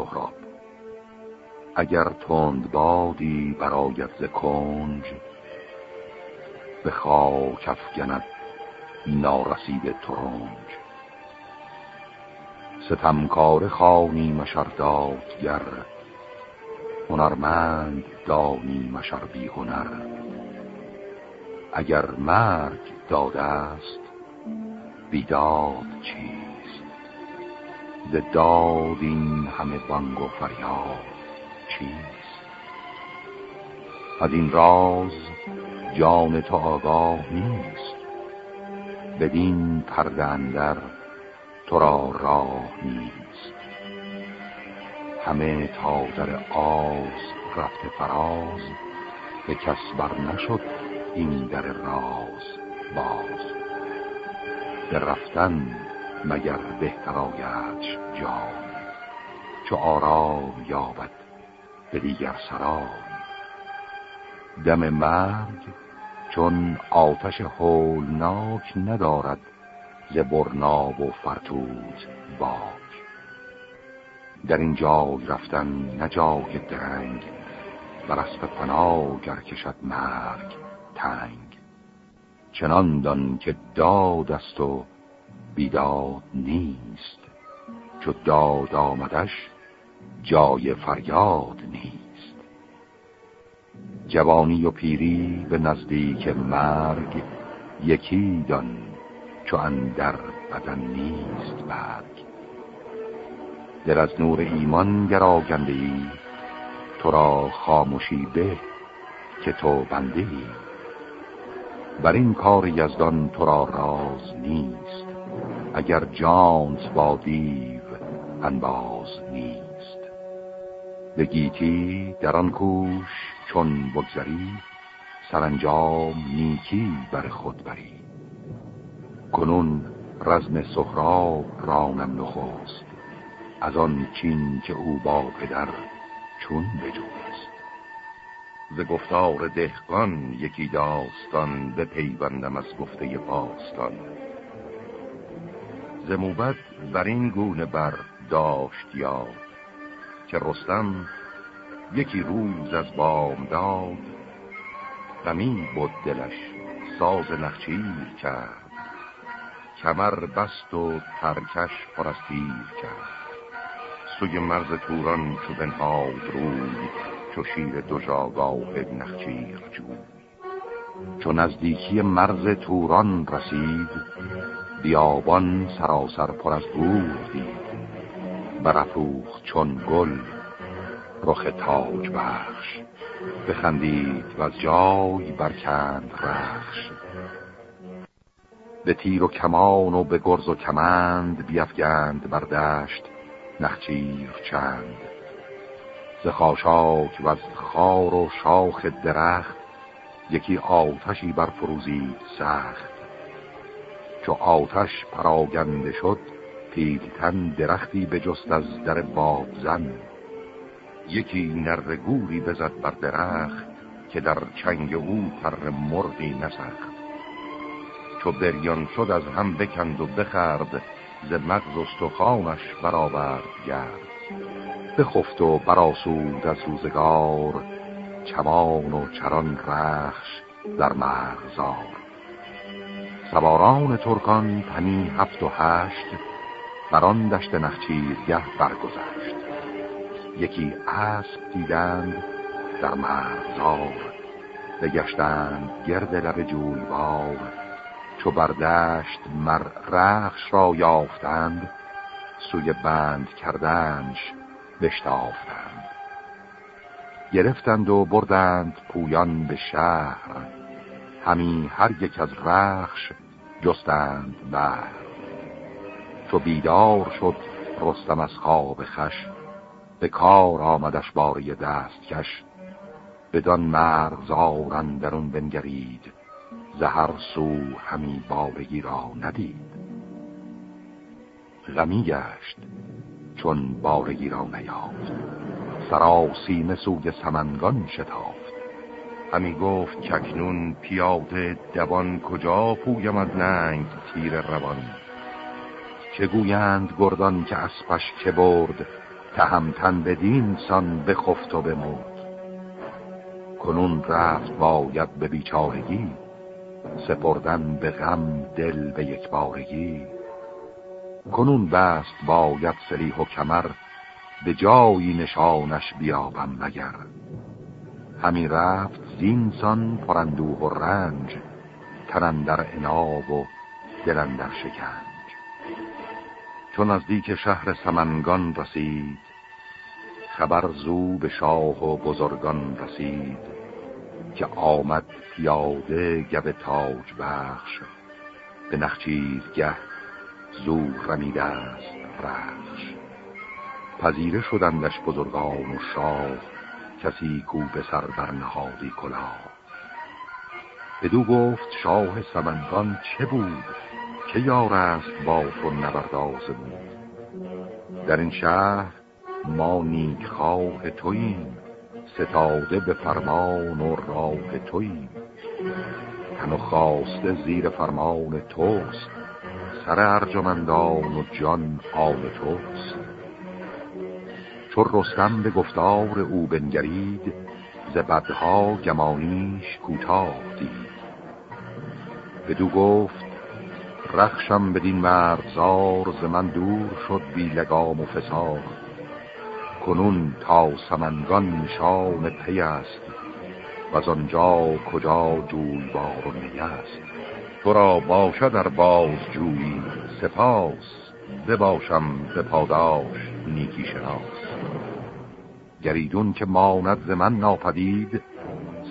سهراب. اگر تند بادی برایت ز کنج به خاک افگند نارسید ترنج. ستمکار خانی مشردادگر هنرمند دانی مشر بی هنر. اگر مرگ داده است بیداد چیست؟ ز داد این همه بانگ و فریاد چیست؟ از این راز جان تو آگاه نیست. بدین پرده اندر تو را راه نیست. همه تا در آز رفته فراز به کس بر نشد این در راز باز. به رفتن مگر بهتر آیدش جای چو آرام یابد به دیگر سرای. دم مرگ چون آتش هولناک ندارد ز برناب و فرتوز باک. در این جای رفتن نجای درنگ بر اسب پناه گر کشد مرگ تنگ. چنان دان که داد است و بیداد نیست. چو داد آمدش جای فریاد نیست. جوانی و پیری به نزدیک مرگ یکی دان چو اندر بدن نیست برگ. در از نور ایمان گر آگنده ای تو را خاموشی به که تو بنده ای. بر این کار یزدان تو را راز نیست. اگر جانت با دیو انباز نیست. به گیتی در آن کوش چون بگذری سرانجام نیکی بر خود بری. کنون رزم سخراب رانم نخست از آن چین که او با پدر چون بجوست. ز گفتار دهقان یکی داستان به پیوندم از گفته پاستان. ز موبت بر این گونه بر داشت یاد که رستم یکی روز از بام داد غمی بود دلش ساز نخچیر کرد کمر بست و ترکش پرستیر کرد. سوی مرز توران چو بنهاد روی چو شیر دو جاگاه نخچیر جوی. چو نزدیکی مرز توران رسید بیابان سراسر پر از گور دید برافروخت چون گل رخ تاج بخش بخندید و از جای برکند رخش. به تیر و کمان و به گرز و کمند بیفگند بر دشت نخچیر چند. ز خاشاک و از خار و شاخ درخت یکی آتشی بر فروزید سخت. چو آتش پراگنده شد پیلتن درختی به جست از در بابزن. یکی نرگوری بزد بر درخت که در چنگ او پر مرغی نسخت. چو بریان شد از هم بکند و بخرد ز مغز استخوانش برآورد گرد. بخفت و براسود از روزگار چمان و چران رخش در مرغزار سواران ترکان تنی هفت و هشت بران دشت نخچیرگه برگذشت. یکی اسب دیدند در مرغزار بگشتند گرد لب جویبار. چو بردشت مر رخش را یافتند سوی بند کردنش بشتافتند. گرفتند و بردند پویان به شهر. همی هر یک از رخش جستند بر. چو بیدار شد رستم از خواب خش به کار آمدش باری دست کش. بدان مرغزارن درون بنگرید زهر سو همی بارگی را ندید. غمی گشت چون بارگی را نیافت. سراسیمه سوی سمنگان شتافت. همی گفت ککنون پیاده دوان کجا پویم از ننگ تیر روان. چه گویند گردان که اسپش که برد تهمتن بدین سان بخفت و بمود کنون رفت باید به بیچارگی سپردن به غم دل به یک بارگی. کنون بست باید سریح و کمر به جایی نشانش بیابم مگر. همین رفت زینسان پرندوه و رنج تنن در اناب و دلن در شکنج. چون از دیک شهر سمنگان رسید خبر زو به شاه و بزرگان رسید که آمد پیاده گب تاج بخش. به نخچیرگه زو رمیده است رخش. پذیره شدندش بزرگان و شاه کسی کو به سر برنهادی کلاه. بدو گفت شاه سمنگان چه بود که یار است با تو نبرداز بود در این شهر ما نیک خواه توییم ستاده به فرمان و راه توییم. تن و خواسته زیر فرمان توست سر ارجمندان و جان آن توست. چون رستم به گفتار او بنگرید ز بدها گمانیش کوتاه دید. بدو گفت رخشم بدین مرزار ز من دور شد بی لگام و فسار. کنون تا سمنگان نشان پی است و از آنجا کجا جویبار و نی است. تو را باشد در باز جویی سپاس بباشم به پاداش. نیکی شناس گریدون که ماند ز من ناپدید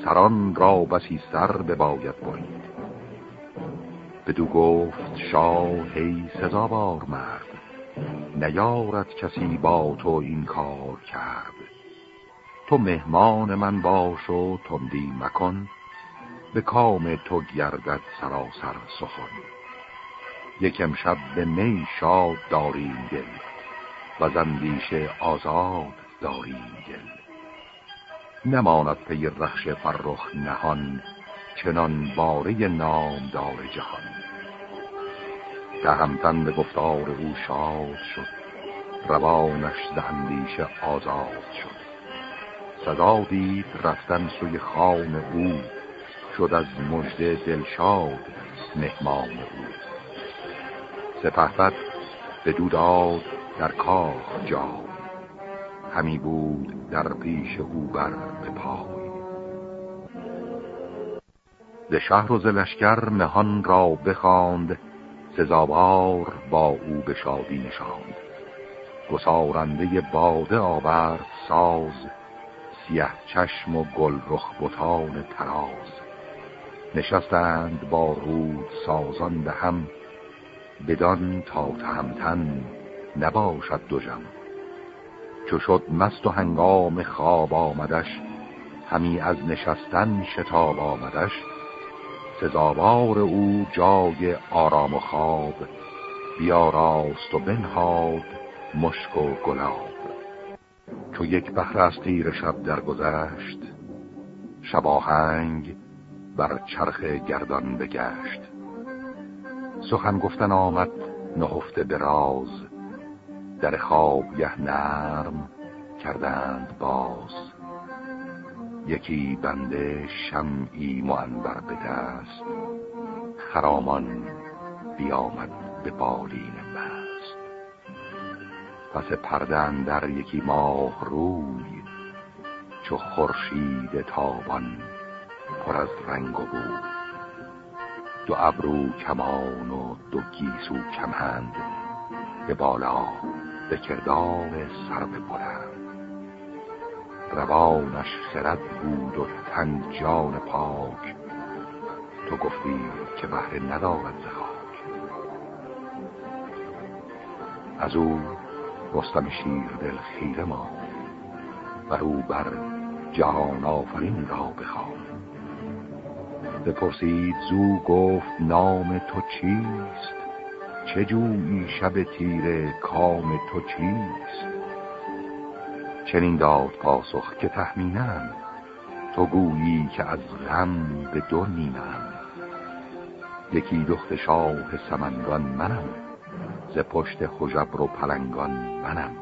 سران را بسی سر بباید برید. بدو گفت شاه هی سزاوار مرد نیارد کسی با تو این کار کرد. تو مهمان من باش و تندی مکن به کام تو گردد سراسر سخن. یک امشب به می شاد داریم دل. و زندیش آزاد داریم دل. نماند پی رخش فرخ نهان چنان باره نام دار جهان تهمتن به گفتار او شاد شد روانش زندیش آزاد شد. صدا دید رفتن سوی خان او شد از مژده دلشاد مهمان او. سپهبد به دوداد در کاخ جا همی بود در پیش او بر به پای ز شهر و ز لشکر مهان را بخواند سزاوار با او به شادی نشاند. گسارنده باده آورد ساز سیه چشم و گل رخ بتان تراز نشستند با رود سازان به هم بدان تا تهمتن نباشد دو جم چو شد مست و هنگام خواب آمدش همی از نشستن شتاب آمدش. سزاوار او جای آرام و خواب بیاراست و بنهاد مشک و گلاب. چو یک بحر از تیر شب درگذشت شباهنگ بر چرخ گردان بگشت. سخن گفتن آمد نهفته دراز در خواب یه نرم کردند باز. یکی بنده شمعی معنبر به دست خرامان بیامد به بالین مست. پس پردن در یکی ماه روی چو خورشید تابان پر از رنگ و بود دو ابرو کمان و دو گیسو کمند به بالا. به کردار سر بلند. روانش خرد بود و تن جان پاک. تو گفتی که بهره ندارد زخاک از او رستم شیر دل خیره ما و او بر جهان آفرین را بخواد بپرسید زو گفت نام تو چیست؟ چه جویی شب تیره کام تو چیست؟ چنین داد پاسخ که تحمینم تو گویی که از غم به دو نیمم یکی دخت شاه سمنگان منم ز پشت خجبر و پلنگان منم.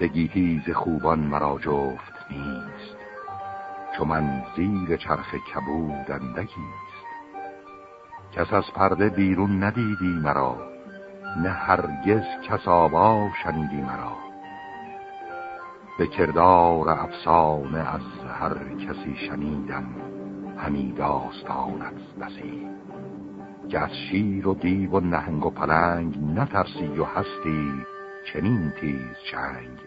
به گیتی ز خوبان مرا جفت نیست چو من زیر چرخ کبود اندکیست. کس از پرده بیرون ندیدی مرا نه هرگز کس آوا شنیدی مرا. به کردار افسانه از هر کسی شنیدم همی داستانت بسی. که از شیر و دیو و نهنگ و پلنگ نترسی و هستی چنین تیز چنگ.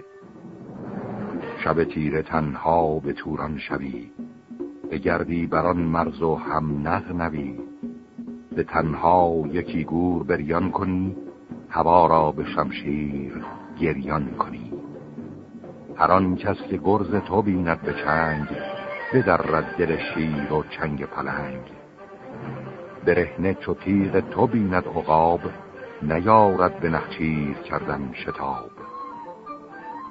شب تیره تنها به توران شوی گردی بران مرز و هم نوی به تنها یکی گور بریان کنی هوا را به شمشیر گریان کنی. هر آن کس که گرز تو بیند به چنگ بدرد دل شیر و چنگ پلنگ. برهنه چو تیغ تو بیند عقاب نیارد به نخچیر کردن شتاب.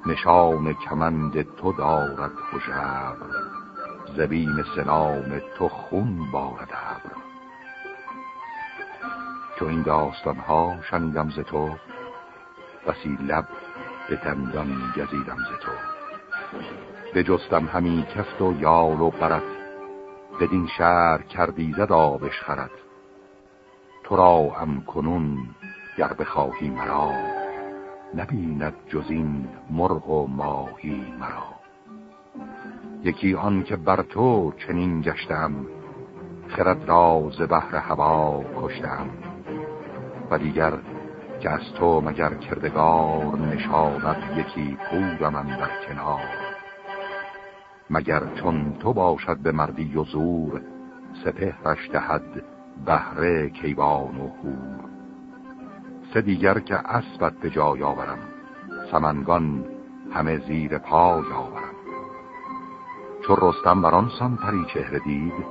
نشان کمند تو دارد خوشبر زبین سلام تو خون بارد ابر. چو این داستان ها شنیدم ز تو بسی لب به دندان گزیدم ز تو. بجستم همی کفت و یال و برت بدین شهر کردی زد آبش خرد. تو را هم کنون گر بخواهی مرا نبیند جز این مرغ و ماهی مرا. یکی آن که بر تو چنین گشتم خرد را ز بحر هوا کشتم. دیگر که از تو مگر کردگار نشاند یکی پور من در کنار. مگر چون تو باشد به مردی و زور سپهرش دهد بهره کیوان و هور سه دیگر که اسبت به جای آورم سمنگان همه زیر پای آورم. چون رستم بران پری چهره دید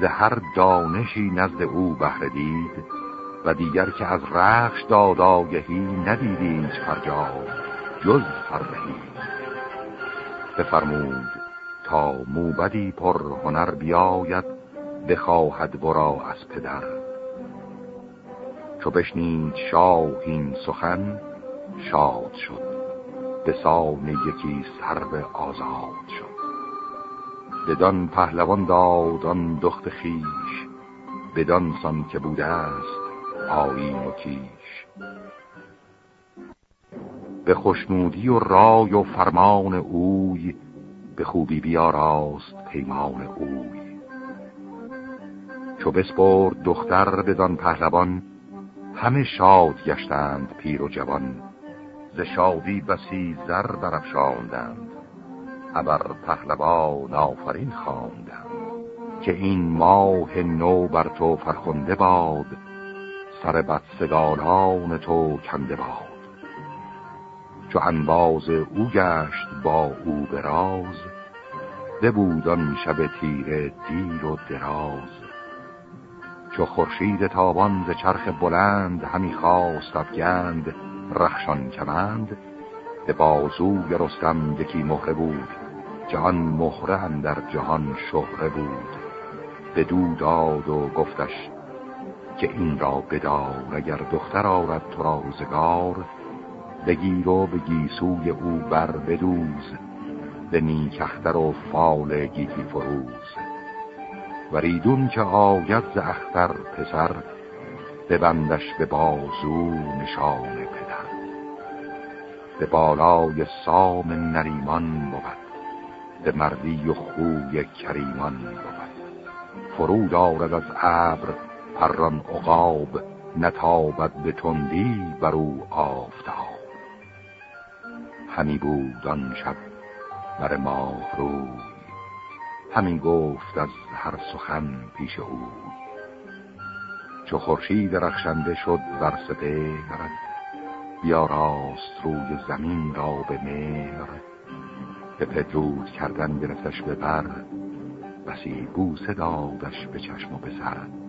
ز هر دانشی نزد او بهره دید و دیگر که از رخش داد آگهی ندیدیم فرجا جز فرهی بفرمود تا موبدی پر هنر بیاید بخواهد برا از پدر. چو بشنید شاه این سخن شاد شد. به سان یکی سرو آزاد شد. بدان پهلوان داد آن دخت خیش بدان سان که بوده است آیین و کیش. به خوشنودی و رای و فرمان اوی به خوبی بیاراست پیمان اوی. چو بسپرد دختر بدان پهلوان همه شاد گشتند پیر و جوان. ز شادی بسی زر برافشاندند ابر پهلوان آفرین خواندند. که این ماه نو بر تو فرخنده باد سر بدسگالان تو کنده باد. چو انباز او گشت با او براز ببودان شب تیره دیر و دراز. چو خورشید تابان ز چرخ بلند همی خواست افگند رخشان کمند به بازوی رستم یکی مهره بود جهان مهره در جهان شهره بود. به دو داد و گفتش که این را بدار اگر دختر آرد تو را روزگار بگیر و به گیسوی او بر بدوز به نیکختر و فال گیتی فروز. وریدون که آید ز اختر پسر ببندش به بازو نشان پدر. به بالای سام نریمان بود به مردی و خوی کریمان بود. فرود آرد از ابر پران عقاب نتابد به تندی بر او آفتاب. همی بود آن شب بر ماه روی همی گفت از هر سخن پیش او. چو خورشید رخشنده شد ور سپهر بیا راست روی زمین را به مهر. به پدرود کردن گرفتش به بر بسی بوسه دادش به چشم و به سر.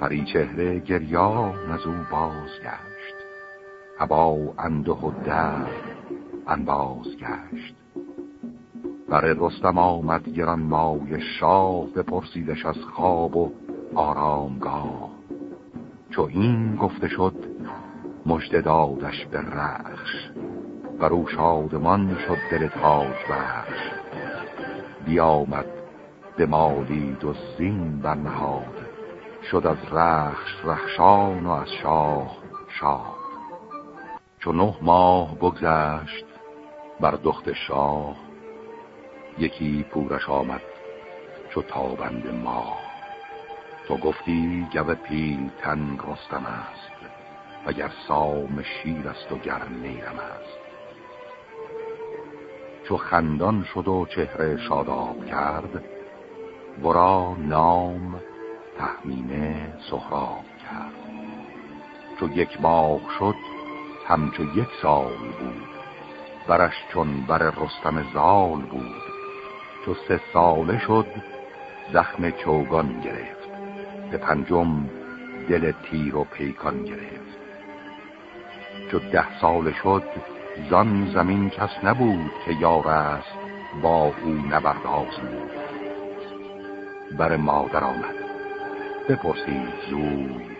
پری چهره گریان از او بازگشت. هوا انده و در انباز گشت بر رستم آمد گران مای شاه بپرسیدش از خواب و آرامگاه. چو این گفته شد مجد دادش به رخش. بر او شادمان شد دل تاج بخش. بیامد به مالید و زین برنهاد شد از رخش رخشان و از شاه شاه چو نه ماه بگذشت بر دخت شاه یکی پورش آمد چو تابند ما. تو گفتی گو پیل تن رستم است وگر سام شیر است و گر نیرم است. چو خندان شد و چهره شاداب کرد ورا نام تحمینه سهراب کرد. چو یک ماه شد همچو یک سال بود. برش چون بر رستم زال بود. چو سه ساله شد زخم چوگان گرفت. به پنجم دل تیر و پیکان گرفت. چو ده ساله شد زان زمین کس نبود که یار است با او نبرد آزمود بر مادر آمد. بپرسید زوی.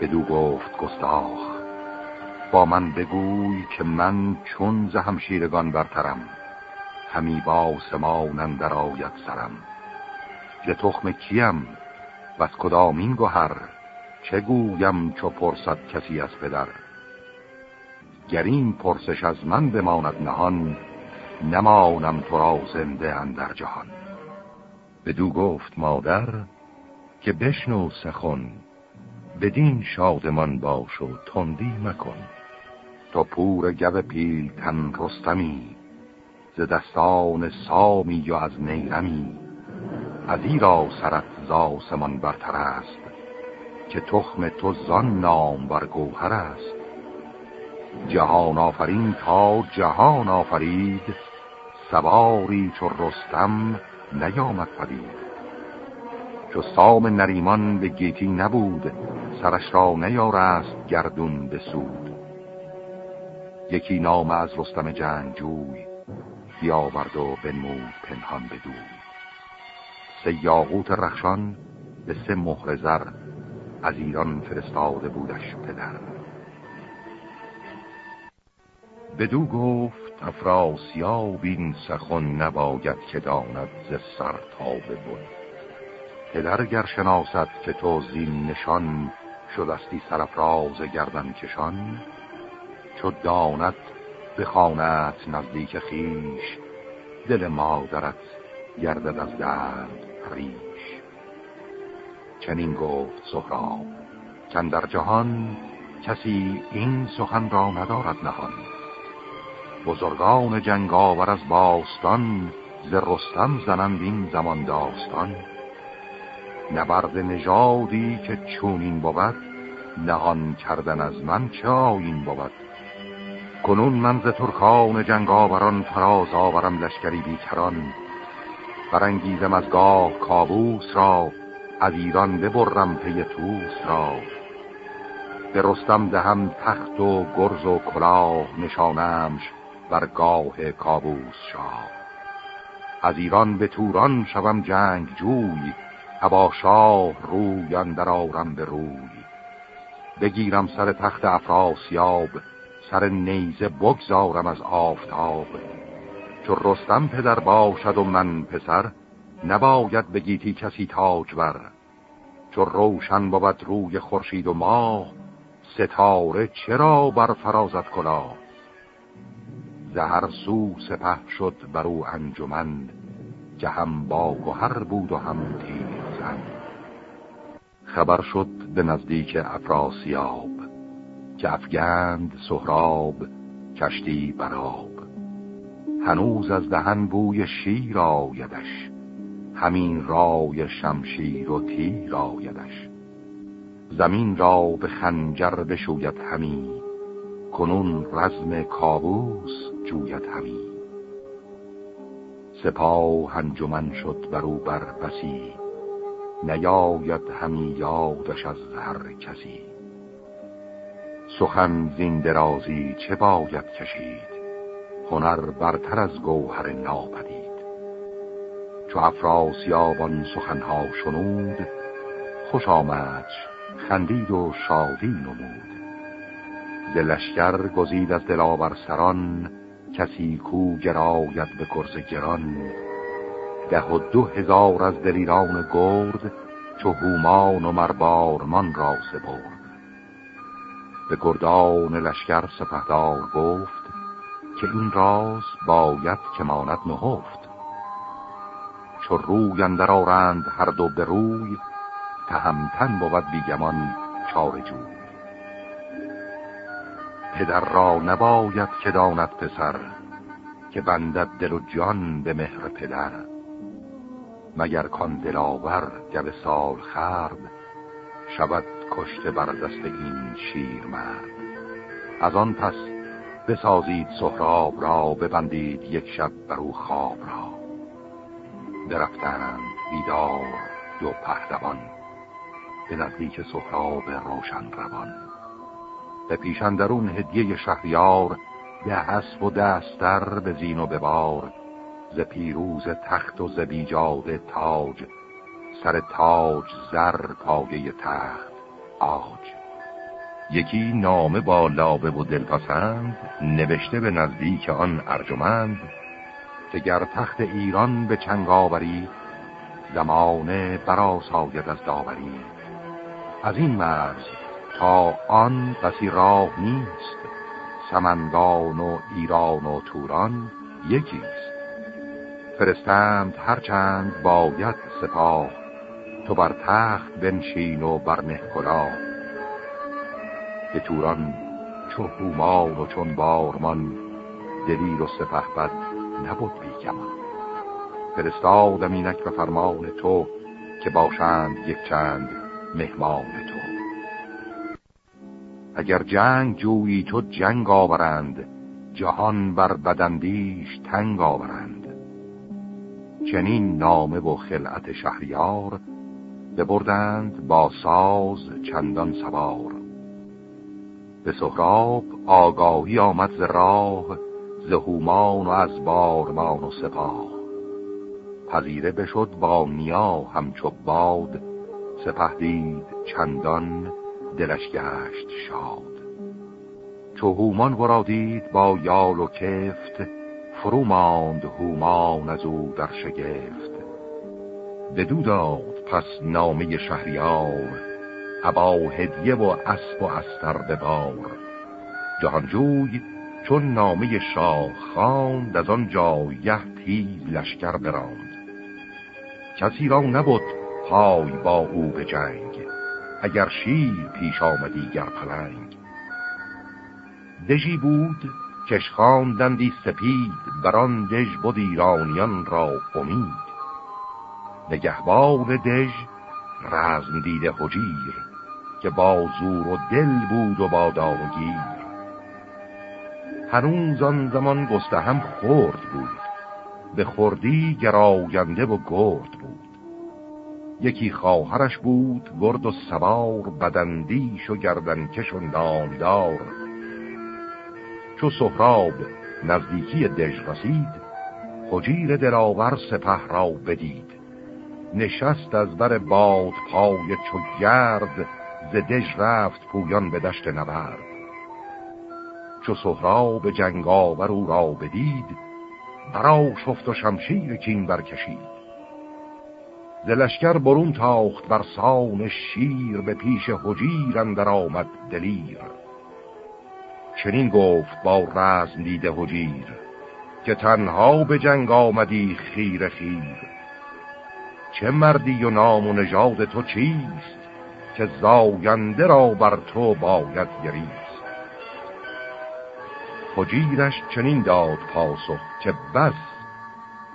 بدو گفت گستاخ با من بگوی که من چون ز همشیرگان برترم همی با سمانن در آید سرم. ز تخم کیم؟ و از کدامین گوهر چه گویم چو پرسد کسی از پدر؟ گر این پرسش از من بماند نهان نمانم تو را زنده اندر جهان. بدو گفت مادر که بشنو سخن بدین شادمان باش و تندی مکن. تو پور گو پیل تن رستمی ز دستان سامی و از نیرمی. از را سرت زاسمان برتر است که تخم تو زان نام بر گوهر است. جهان آفرین تا جهان آفرید سواری چو رستم نیامد پدید. چو سام نریمان به گیتی نبود سرش را نیارست گردون به سود. یکی نام از رستم جنگجوی بیاورد و بنمود پنهان بدو سه یاقوت رخشان به سه مهر زر از ایران فرستاده بودش پدر. بدو گفت افراسیاب این سخن نباید که داند ز سر تا بود پدر گر شناسد که تو زین نشان شدستی سرفراز گردن کشان چو داند بخانت نزدیک خیش دل مادرت گردد از درد پریش چنین گفت سهراب چند در جهان کسی این سخن را ندارد نهان. بزرگان جنگاور از باستان ز رستم زنند این زمان داستان. نبرد نژادی که چونین بود نهان کردن از من چه آین بود. کنون من ز ترکان جنگاوران فراز آورم لشکری بیکران. برانگیزم از گاه کابوس را از ایران ببرم پی توس را. به رستم دهم تخت و گرز و کلاه نشانمش بر گاه کابوس شاه. از ایران به توران شوم جنگ جوی ابا شاه روی اندر آرم به روی. بگیرم سر تخت افراسیاب سر نیزه بگذارم از آفتاب. چو رستم پدر باشد و من پسر نباید بگیتی کسی تاج بر چو روشن بود روی خورشید و ماه ستاره چرا بر فرازت کلا زهر سو سپه شد بر او انجمن که هم با هر بود و هم خبر شد به نزدیک افراسیاب که افگند سهراب کشتی براب هنوز از دهن بوی شیر آیدش همین رای شمشیر و تیر آیدش. زمین را به خنجر بشوید همی کنون رزم کابوس جوید همی. سپاه هنجمن شد برو بر بسی نیاید همی یادش از هر کسی. سخن زین درازی چه باید کشید؟ هنر برتر از گوهر ناپدید. چو افراسیابان سخنها شنود خوش آمد خندید و شادی نمود. ز لشکر گزید از دلاور سران کسی کو گراید به کرس گران. ده و دو هزار از دلیران گرد چو هومان و مربارمان را سپرد. به گردان لشکر سپهدار گفت که این راز باید که ماند نهفت. چو روی اندر آرند هر دو به روی تهمتن بود بیگمان چار جوی. پدر را نباید که داند پسر که بندد دل و جان به مهر پدر. مگر کان دلاور گل سال خرد شود کشته بر دست این شیر مرد از آن پس بسازید سهراب را ببندید یک شب بر او خواب را. درفتند بیدار دو پهلوان به نزدیک سهراب روشن روان. به پیشندرون هدیه شهریار ده اسب و دستر به زین و ببار ز پیروز تخت و ز بیجاد تاج سر تاج زر پایه تخت آج. یکی نامه با لابه و دلپسند نوشته به نزدیک آن ارجمند که گر تخت ایران به چنگ آوری زمانه برا ساید از داوری. از این مرز تا آن کسی راه نیست سمنگان و ایران و توران یکیست. فرستند هرچند باید سپاه. تو بر تخت بنشین و بر کلاه. به توران چون هومان و چون بارمان دلیر و سپه بد نبود بیگمان فرستادم اینک به فرمان تو که باشند یک چند مهمان تو. اگر جنگ جویی تو جنگ آورند جهان بر بدندیش تنگ آورند. چنین نامه و خلعت شهریار ببردند با ساز چندان سوار. به سهراب آگاهی آمد ز راه زهومان و از بارمان و سپاه. پذیره بشد با نیا همچو باد سپه دید چندان دلش گشت شاد. چو هومان ورا با یال و کفت فرو ماند هومان از او در شگفت. بدو داد پس نامه شهریار ابا هدیه و اسب و استر به بار. جهانجوی چون نامه شاه خواند از آن جایه تیز لشکر براند. کسی را نبود پای با او به جنگ اگر شیر پیش آمدی گر پلنگ. دژی بود کش خواندندی سپید بران دژ بود ایرانیان را امید. نگهبان دژ رزم دیده حجیر که با زور و دل بود و با داوگیر هنوز آن زمان گسته هم خورد بود به خوردی گراینده و گرد بود. یکی خواهرش بود گرد و سوار بدندیش و گردنکش و نامدار. چو سهراب نزدیکی دژ رسید خجیر دلاور سپه را بدید. نشست از بر باد پای چو گرد ز دژ رفت پویان به دشت نبرد. چو سهراب جنگاور او را بدید برا شفت و شمشیر کین برکشید. دلشکر برون تاخت بر سان شیر به پیش حجیر اندر آمد دلیر. چنین گفت با رزم دیده حجیر که تنها به جنگ آمدی خیر خیر. چه مردی و نام و نژاد تو چیست که زاینده را بر تو باید گریست؟ حجیرش چنین داد پاسخ که بس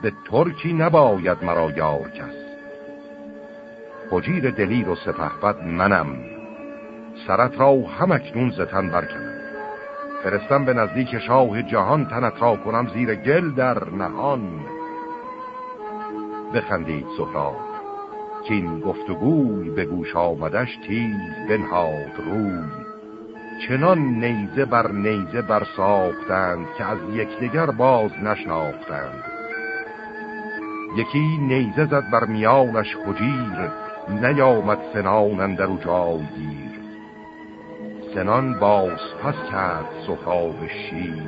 به ترکی نباید مرا یار کس. حجیر دلیر و سپهبد منم سرت را هم اکنون زتن برکنم. فرستم به نزدیک شاه جهان تنت را کنم زیر گل در نهان. بخندید سهراب چین گفتگوی به گوش آمدش تیز بنهاد روی. چنان نیزه بر نیزه بر ساختند که از یکدیگر باز نشناختند. یکی نیزه زد بر میانش خجیر نیامد سنان اندر و سنان باز پس کرد سخاب شیر.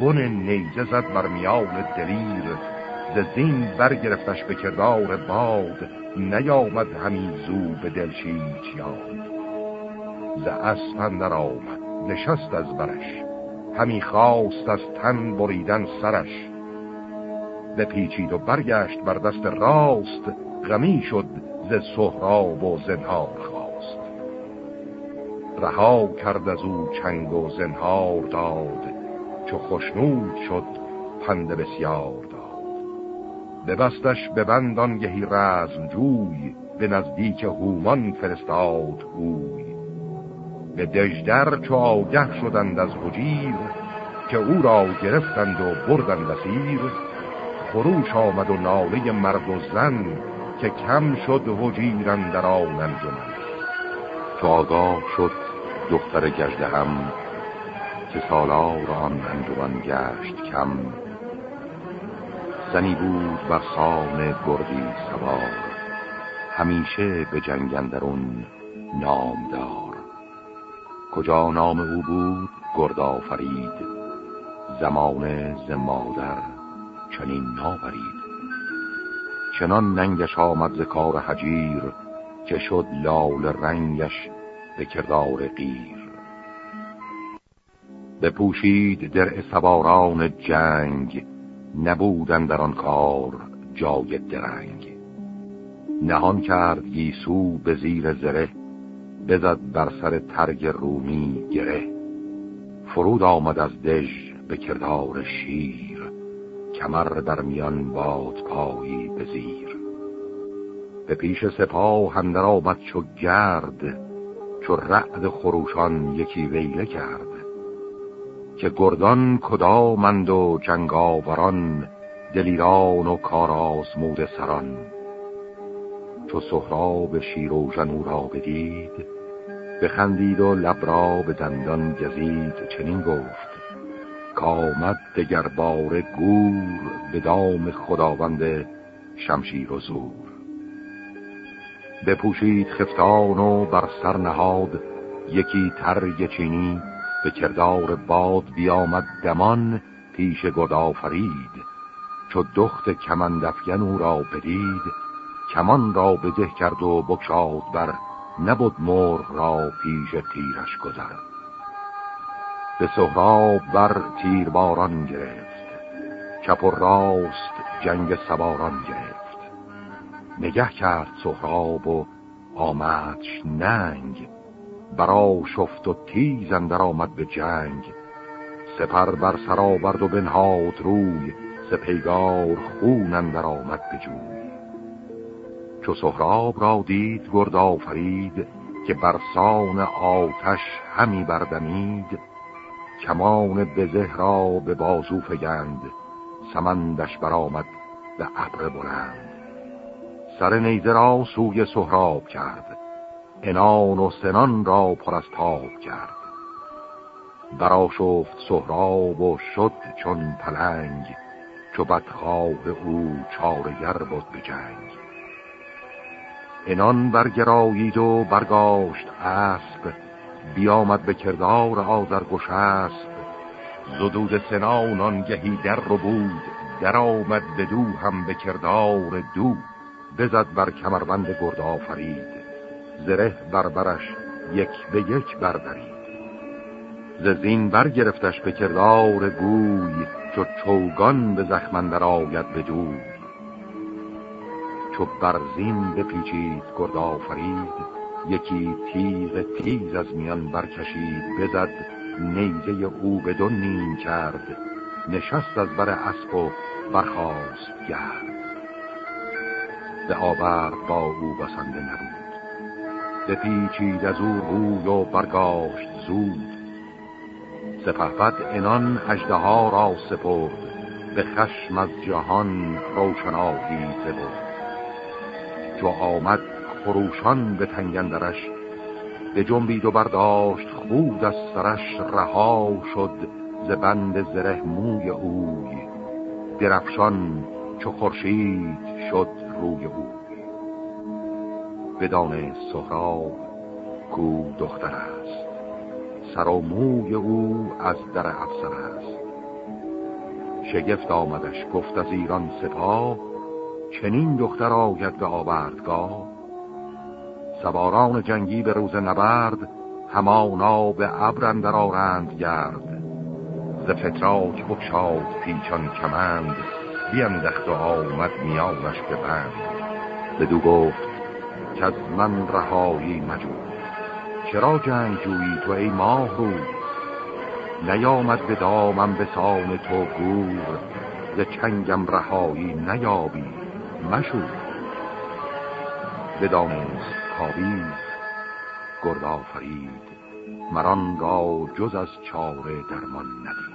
بن نیزه زد بر میان دلیر. ز زین برگرفتش به کردار باد. نیامد همین زو به دلشیچ یاد. ز اسپندر آمد نشست از برش. همی خواست از تن بریدن سرش. پیچید و برگشت بر دست راست. غمی شد ز سهراب و خواست رها کرد از او چنگ و زنهار داد چو خشنود شد پند بسیار داد. ببستش به بندان گهی رزم جوی به نزدیک هومان فرستاد گوی. به دژدر چو آگه شدند از حجیر که او را گرفتند و بردند اسیر خروش آمد و ناله مرد و زن که کم شد حجیرن در آن انجمن. چو آگاه شد دختر گشته هم که سالار آن انجمن گشت کم. زنی بود بر سام گردی سوار همیشه به جنگندرون نامدار. کجا نام او بود؟ گرد آفرید. زمانه ز مادر چنین ناورید. چنان ننگش آمد ز کار حجیر که شد لال رنگش به کردار قیر. بپوشید در سواران جنگ نبودن در آن کار جای درنگ. نهان کرد گیسو به زیر زره بزد بر سر ترگ رومی گره. فرود آمد از دژ به کردار شیر کمر در میان باد پایی به زیر. به پیش سپاه هندر آمد چو گرد چو رعد خروشان یکی ویله کرد که گردان کدامند و جنگاوران دلیران و کارازمود سران. چو سهراب شیر و جنو را بدید بخندید و لب را به دندان گزید چنین گفت کامد دگر بار گور به دام خداوند شمشیر و زور. بپوشید خفتان و بر سر نهاد. یکی ترگ چینی به کردار باد بیامد دمان پیش گدافرید چو دخت کمندفگن او را بدید کمان را به کرد و بکشاد بر. نبود مرغ را پیش تیرش گذر. به سهراب بر تیرباران گرفت. چپ و راست جنگ سواران گرفت. نگه کرد سهراب و آمدش ننگ. برا شفت و تیز اندر آمد به جنگ. سپر بر سر آورد و بنهاد روی. سپیگار خون اندر آمد به جوی. چو سهراب را دید گرد آفرید که برسان آتش همی بردمید. کمان بزه را به بازو فگند. سمندش برآمد به ابر بلند. سر نیزه را سوی سهراب کرد. انان و سنان را پر از تاب کرد. برا شفت سهراب و شد چون پلنگ چو بدخواه او چارگر بود به جنگ. انان برگرایید و برگاشت اسب بیامد به کردار آزرگوش اسب زدود سنان آنگهی در رو بود در آمد دو هم به کردار دو بزد بر کمربند گرد آفرید. زره بربرش یک به یک بردارید ز زین برگرفتش به کردار گوی چو چوگان به زخمندر آید به جوی. چو برزین بپیچید گرد آفرید یکی تیغ تیز از میان برکشید بزد نیزه او به دو نیم کرد. نشست از بر اسب و برخاست گرد. به آور با او بسنده نبود. بپیچید از او روی و برگاشت زود. سپهبد انان اجده ها را سپرد به خشم از جهان روشنایی سپرد. چو آمد خروشان به تنگندرش به جنبید و برداشت خود از سرش رها شد ز بند زره موی اوی. درفشان چو خورشید شد روی اوی بدان سهراب کو دختر است. سر و موی او از در افسر است. شگفت آمدش گفت از ایران سپاه چنین دختر آید به آوردگاه. سواران جنگی به روز نبرد همانا به ابر در آرند گرد. ز فتراک بکشاد پیچان کمند بیندخت و آمد میانش به بند. بدو گفت که از من رهایی مجود چرا جنگ جویی تو ای ماه رو؟ نیامد به دامم به سان تو گور. ز چنگم رهایی نیابی مشو. بدانست کابیز گرد آفرید مران را جز از چاره درمان ندید.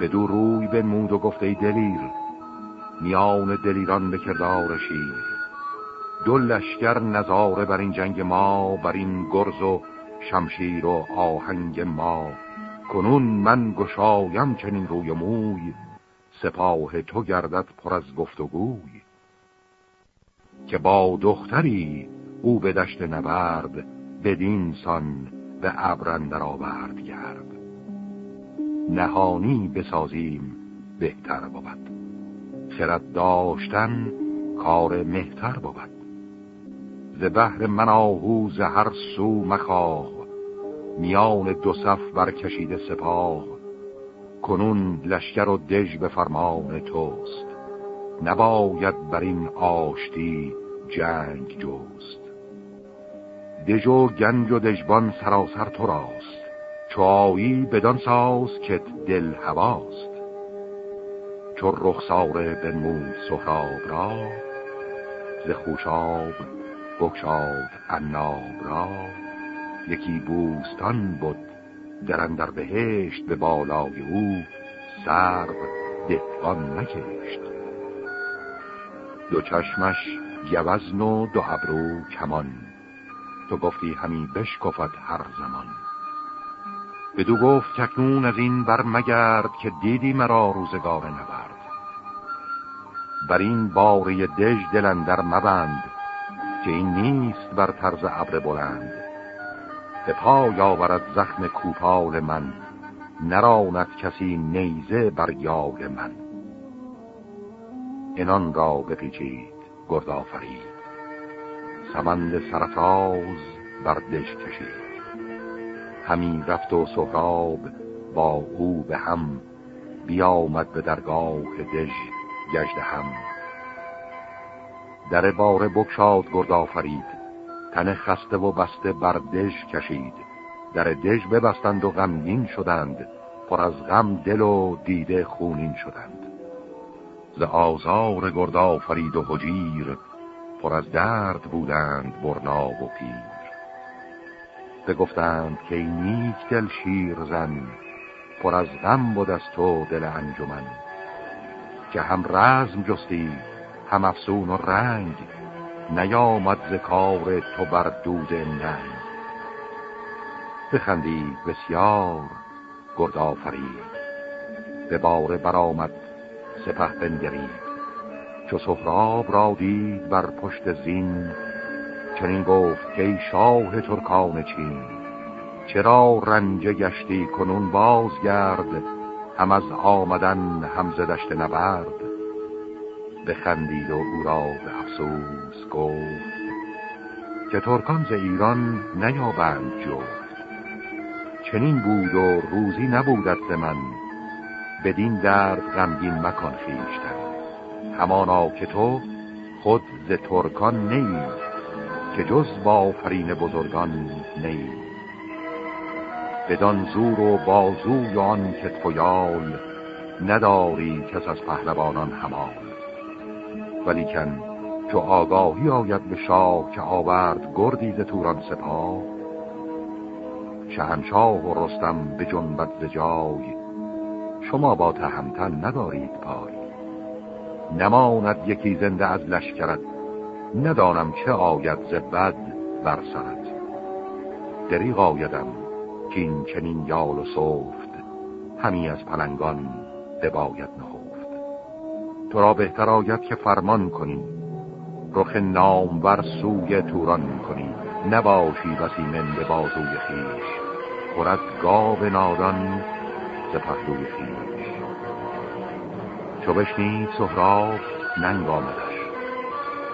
بدو روی به مود و گفته دلیر میان دلیران به کردار شیر. دو لشکر نظاره بر این جنگ ما بر این گرز و شمشیر و آهنگ ما. کنون من گشایم چنین روی موی سپاه تو گردد پر از گفتگوی که با دختری او به دشت نبرد بدین سان به ابرندر آورد گرد. نهانی بسازیم بهتر بود. خرد داشتن کار مهتر بود. ز بهر من آهوز هر سو مخواه میان دو صف برکشیده سپاه. کنون لشکر و دژ به فرمان توست. نباید بر این آشتی جنگ جوست دژ و گنج و دژبان سراسر تو راست. چایی بدان ساز که دل هواست. چون رخساره بنمود سهراب را ز خوشاب بکشاد عناب را. یکی بوستان بود در در بهشت به بالای او سرب دهقان نکشت. دو چشمش گوزن و دو ابرو کمان. تو گفتی همی بشکفت هر زمان. بدو گفت ککنون از این بر مگرد که دیدی مرا روزگار نبرد. بر این باره دژ دلندر مبند که این نیست بر طرز ابر بلند. به پای آورد زخم کوپال من نراند کسی نیزه بر یال من. انان را بپیچید گرد آفرید. سمند سرفراز بر دش کشید. همی رفت و سهراب با او به هم بیامد به درگاه دژ گشت هم. در باره بکشاد گرد آفرید تن خسته و بسته بر دژ کشید. در دژ ببستند و غمگین شدند پر از غم دل و دیده خونین شدند. ز آزار گرد آفرید و حجیر پر از درد بودند برنا و پیر. بگفتند که نیک دل شیر زن پر از غم بود از تو دل انجمن. که هم رزم جستی هم افسون و رنگ نیامد ز کار تو بر دود ننگ. بخندید بسیار گرد آفرید به باره برآمد سپه بنگرید چو سهراب را دید بر پشت زین چنین گفت که شاه ترکان چین چرا رنج گشتی کنون بازگرد؟ هم از آمدن هم زدشت نبرد. بخندید و او را به افسوس گفت که ترکان ز ایران نیابند جفت چنین بود و روزی نبودت من بدین درد غمگین مکان خیشتن همانا که تو خود ز ترکان نی که جز با فرین بزرگان نی. بدان زور و بازوی آن کتف و نداری کس از پهلوانان همال ولیکن چو آگاهی آید به شاه که آورد گردی ز توران سپاه شهنشاه و رستم به جنبت ز جای. شما با تهمتن ندارید پای. نماند یکی زنده از لشکرت ندانم چه آید ز بد بر سرت. دریغ آیدم که این چنین یال و صفت همی از پلنگان بباید نهفت. تو را بهتر آید که فرمان کنی رخ نامور سوی توران کنی. نباشی بسی من به بازوی خیش خورد گاو نادان ز پهلوی خیش. چو بشنید سهراب ننگ آمدش.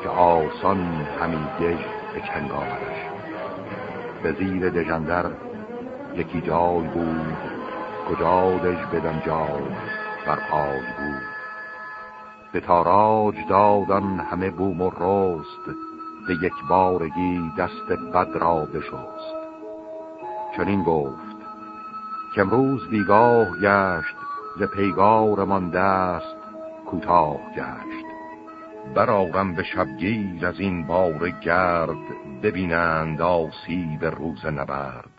که آسان همی دژ به چنگ آمدش. به زیر دژندر یکی جای بود کجا دژ بدن جای بر پای بود. به تاراج دادن همه بوم و رست به یک بارگی دست بد را بشست. چنین گفت که امروز بیگاه گشت ز پیگارمان دست کوتاه گشت. برآرم به شبگیر از این بار گرد ببینند به روز نبرد.